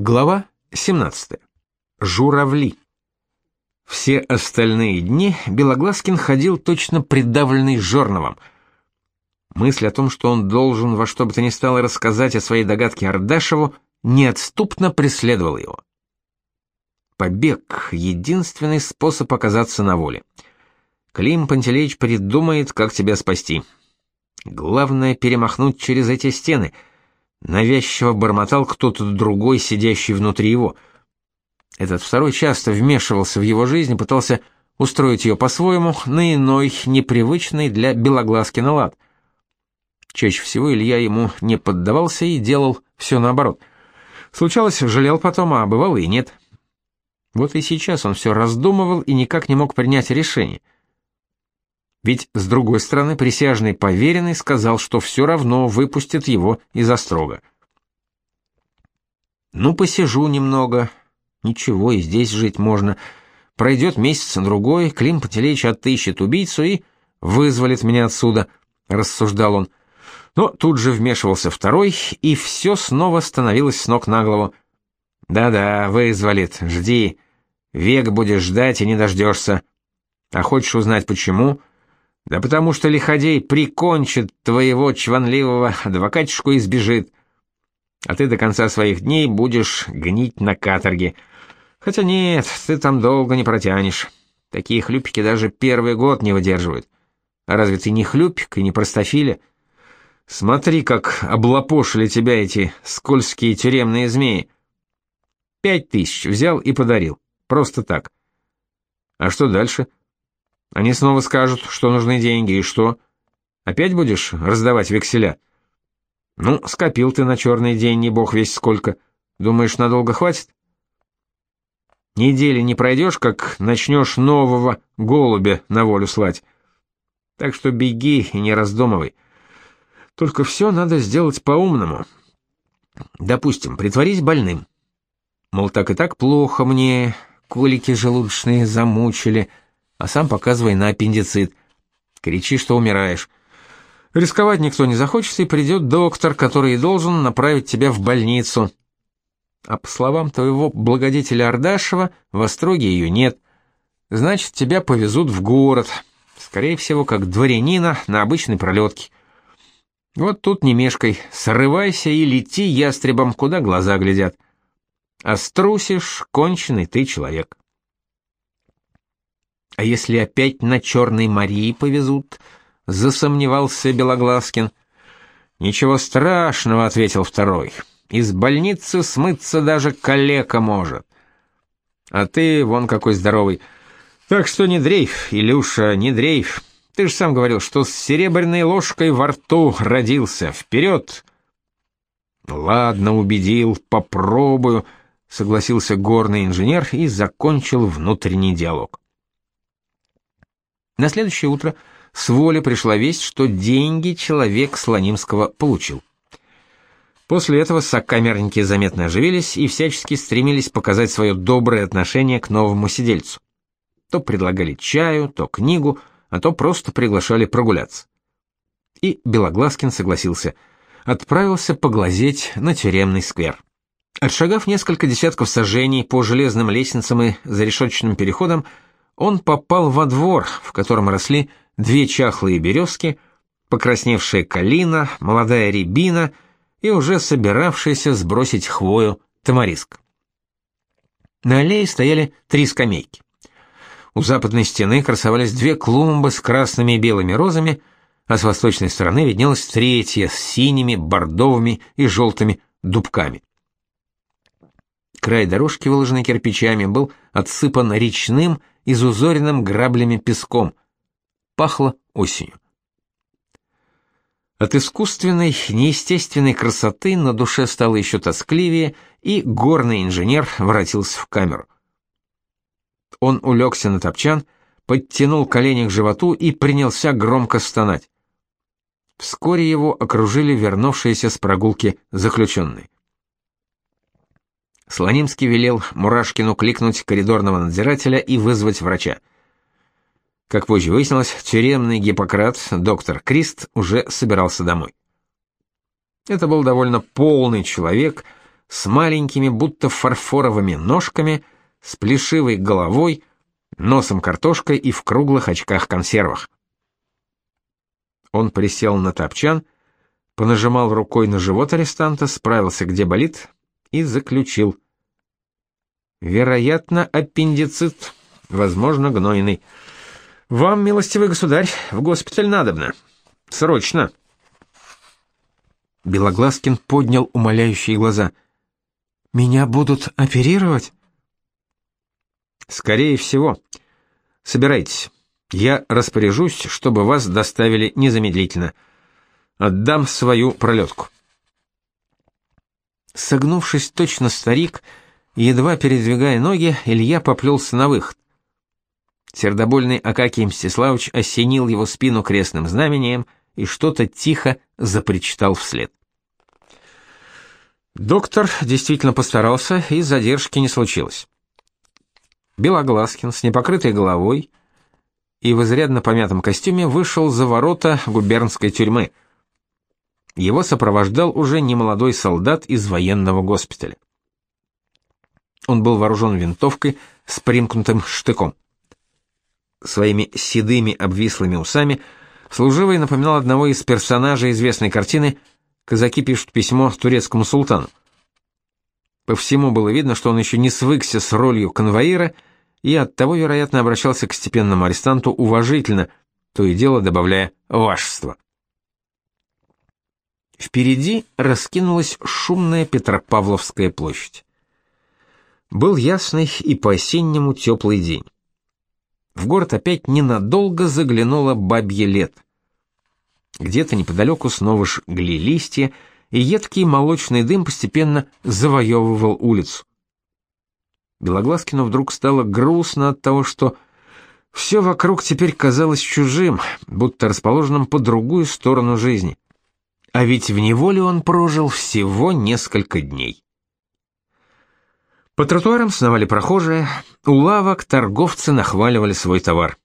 Глава 17. Журавли. Все остальные дни Белоглазкин ходил точно придавленный жерновом. Мысль о том, что он должен во что бы то ни стало рассказать о своей догадке Ардашеву, неотступно преследовала его. Побег — единственный способ оказаться на воле. Клим Пантелеич придумает, как тебя спасти. Главное — перемахнуть через эти стены — Навязчиво бормотал кто-то другой, сидящий внутри его. Этот второй часто вмешивался в его жизнь пытался устроить ее по-своему, на иной, непривычный для Белоглазкина лад. Чаще всего Илья ему не поддавался и делал все наоборот. Случалось, жалел потом, а бывало и нет. Вот и сейчас он все раздумывал и никак не мог принять решение — ведь, с другой стороны, присяжный поверенный сказал, что все равно выпустит его из острога. Ну, посижу немного. Ничего, и здесь жить можно. Пройдет месяц-другой, Клим Пантелеич отыщет убийцу и вызволит меня отсюда, — рассуждал он. Но тут же вмешивался второй, и все снова становилось с ног на голову. «Да-да, вызволит, жди. Век будешь ждать и не дождешься. А хочешь узнать, почему?» Да потому что лиходей прикончит твоего чванливого адвокатишку и сбежит. А ты до конца своих дней будешь гнить на каторге. Хотя нет, ты там долго не протянешь. Такие хлюпики даже первый год не выдерживают. А разве ты не хлюпик и не простофиля? Смотри, как облапошили тебя эти скользкие тюремные змеи. Пять тысяч взял и подарил. Просто так. А что дальше? — они снова скажут, что нужны деньги, и что? Опять будешь раздавать векселя? Ну, скопил ты на черный день, не бог весь сколько. Думаешь, надолго хватит? Недели не пройдешь, как начнешь нового голубя на волю слать. Так что беги и не раздумывай. Только все надо сделать по-умному. Допустим, притворись больным. Мол, так и так плохо мне, колики желудочные замучили, — а сам показывай на аппендицит. Кричи, что умираешь. Рисковать никто не захочет, и придет доктор, который и должен направить тебя в больницу. А по словам твоего благодетеля Ардашева, в Остроге ее нет. Значит, тебя повезут в город. Скорее всего, как дворянина на обычной пролетке. Вот тут не мешкай, срывайся и лети ястребом, куда глаза глядят. А струсишь, конченый ты человек. А если опять на Черной Марии повезут? Засомневался Белоглазкин. Ничего страшного, ответил второй. Из больницы смыться даже калека может. А ты вон какой здоровый. Так что не дрейф, Илюша, не дрейф. Ты же сам говорил, что с серебряной ложкой во рту родился. Вперед!» Ладно, убедил, попробую, согласился горный инженер и закончил внутренний диалог. На следующее утро с воли пришла весть, что деньги человек Слонимского получил. После этого сокамерники заметно оживились и всячески стремились показать свое доброе отношение к новому сидельцу. То предлагали чаю, то книгу, а то просто приглашали прогуляться. И Белоглазкин согласился, отправился поглазеть на тюремный сквер. Отшагав несколько десятков сажений по железным лестницам и зарешетчатым переходам, он попал во двор, в котором росли две чахлые березки, покрасневшая калина, молодая рябина и уже собиравшаяся сбросить хвою тамариск. На аллее стояли три скамейки. У западной стены красовались две клумбы с красными и белыми розами, а с восточной стороны виднелась третья с синими, бордовыми и желтыми дубками. Край дорожки, выложенной кирпичами, был отсыпан речным изузоренным граблями песком. Пахло осенью. От искусственной, неестественной красоты на душе стало еще тоскливее, и горный инженер воротился в камеру. Он улегся на топчан, подтянул колени к животу и принялся громко стонать. Вскоре его окружили вернувшиеся с прогулки заключенные. Слонимский велел Мурашкину кликнуть коридорного надзирателя и вызвать врача. Как позже выяснилось, тюремный Гиппократ, доктор Крист, уже собирался домой. Это был довольно полный человек, с маленькими, будто фарфоровыми ножками, с плешивой головой, носом картошкой и в круглых очках-консервах. Он присел на топчан, понажимал рукой на живот арестанта, справился, где болит, и заключил. Вероятно, аппендицит, возможно, гнойный. Вам, милостивый государь, в госпиталь надобно. Срочно. Белоглазкин поднял умоляющие глаза. Меня будут оперировать? Скорее всего. Собирайтесь. Я распоряжусь, чтобы вас доставили незамедлительно. Отдам свою пролетку. Согнувшись точно старик, едва передвигая ноги, Илья поплелся на выход. Сердобольный Акакий Мстиславович осенил его спину крестным знамением и что-то тихо запричитал вслед. Доктор действительно постарался, и задержки не случилось. Белоглазкин с непокрытой головой и в изрядно помятом костюме вышел за ворота губернской тюрьмы. Его сопровождал уже немолодой солдат из военного госпиталя. Он был вооружен винтовкой с примкнутым штыком. Своими седыми обвислыми усами служивый напоминал одного из персонажей известной картины «Казаки пишут письмо турецкому султану». По всему было видно, что он еще не свыкся с ролью конвоира — и оттого, вероятно, обращался к степенному арестанту уважительно, то и дело добавляя «вашество». Впереди раскинулась шумная Петропавловская площадь. Был ясный и по-осеннему теплый день. В город опять ненадолго заглянуло бабье лет. Где-то неподалеку снова жгли листья, и едкий молочный дым постепенно завоевывал улицу. Белоглазкину вдруг стало грустно от того, что все вокруг теперь казалось чужим, будто расположенным по другую сторону жизни. А ведь в неволе он прожил всего несколько дней. По тротуарам сновали прохожие, у лавок торговцы нахваливали свой товар.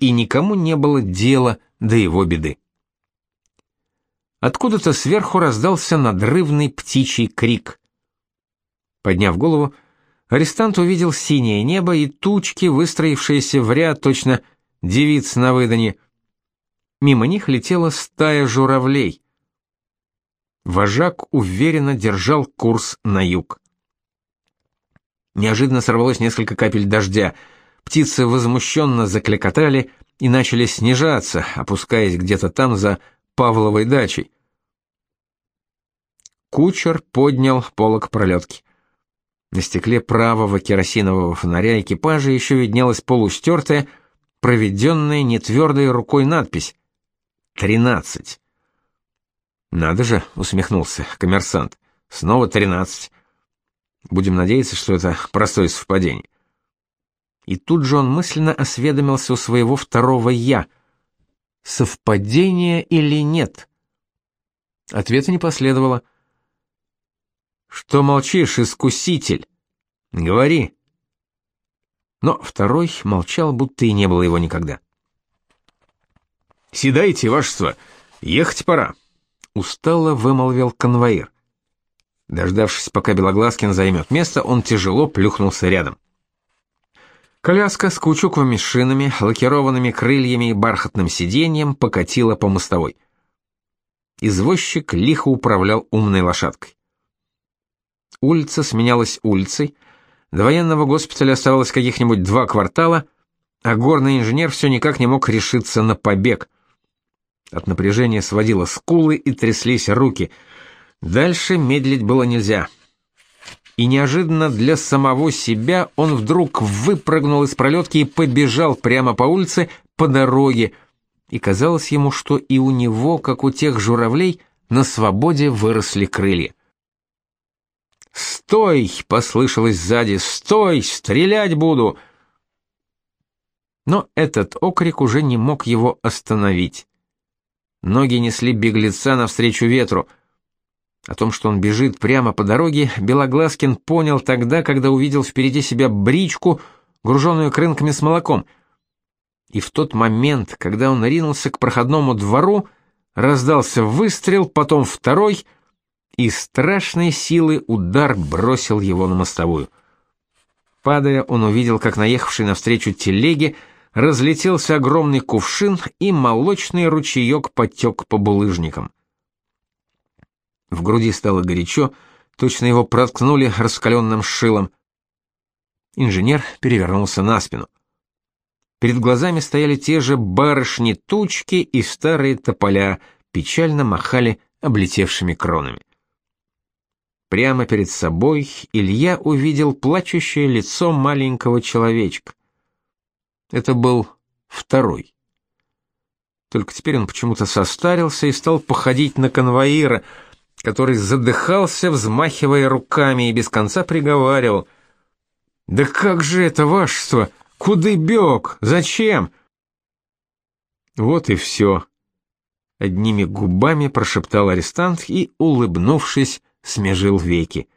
И никому не было дела до его беды. Откуда-то сверху раздался надрывный птичий крик. Подняв голову, Арестант увидел синее небо и тучки, выстроившиеся в ряд точно девиц на выдане. Мимо них летела стая журавлей. Вожак уверенно держал курс на юг. Неожиданно сорвалось несколько капель дождя. Птицы возмущенно закликотали и начали снижаться, опускаясь где-то там за Павловой дачей. Кучер поднял полог пролетки. На стекле правого керосинового фонаря экипажа еще виднелась полустертая, проведенная нетвердой рукой надпись «Тринадцать». «Надо же», — усмехнулся коммерсант, — «снова тринадцать. Будем надеяться, что это простое совпадение». И тут же он мысленно осведомился у своего второго «я». Совпадение или нет? Ответа не последовало. Что молчишь, искуситель? Говори. Но второй молчал, будто и не было его никогда. Седайте, вашество, ехать пора, устало вымолвил конвоир. Дождавшись, пока Белоглазкин займет место, он тяжело плюхнулся рядом. Коляска с каучуковыми шинами, лакированными крыльями и бархатным сиденьем покатила по мостовой. Извозчик лихо управлял умной лошадкой. Улица сменялась улицей, до военного госпиталя оставалось каких-нибудь два квартала, а горный инженер все никак не мог решиться на побег. От напряжения сводило скулы и тряслись руки. Дальше медлить было нельзя. И неожиданно для самого себя он вдруг выпрыгнул из пролетки и побежал прямо по улице, по дороге, и казалось ему, что и у него, как у тех журавлей, на свободе выросли крылья. «Стой!» — послышалось сзади. «Стой! Стрелять буду!» Но этот окрик уже не мог его остановить. Ноги несли беглеца навстречу ветру. О том, что он бежит прямо по дороге, Белоглазкин понял тогда, когда увидел впереди себя бричку, груженную крынками с молоком. И в тот момент, когда он ринулся к проходному двору, раздался выстрел, потом второй — и страшной силы удар бросил его на мостовую. Падая, он увидел, как наехавший навстречу телеге разлетелся огромный кувшин, и молочный ручеек потек по булыжникам. В груди стало горячо, точно его проткнули раскаленным шилом. Инженер перевернулся на спину. Перед глазами стояли те же барышни-тучки и старые тополя, печально махали облетевшими кронами. Прямо перед собой Илья увидел плачущее лицо маленького человечка. Это был второй. Только теперь он почему-то состарился и стал походить на конвоира, который задыхался, взмахивая руками и без конца приговаривал: "Да как же это вашество? Куды бег? Зачем?" Вот и все. Одними губами прошептал арестант и, улыбнувшись, смежил веки.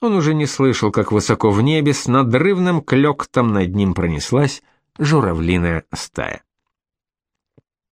Он уже не слышал, как высоко в небе с надрывным клёктом над ним пронеслась журавлиная стая.